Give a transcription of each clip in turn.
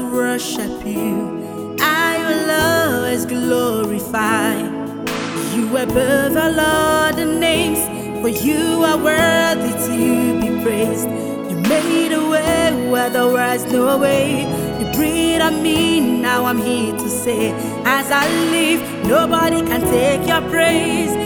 always worship you. I will always glorify you above all other names. For you are worthy to be praised. You made a way where there was no way. You breathe on me, now I'm here to say, as I live, nobody can take your praise.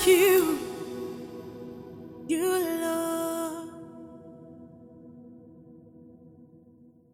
like you. You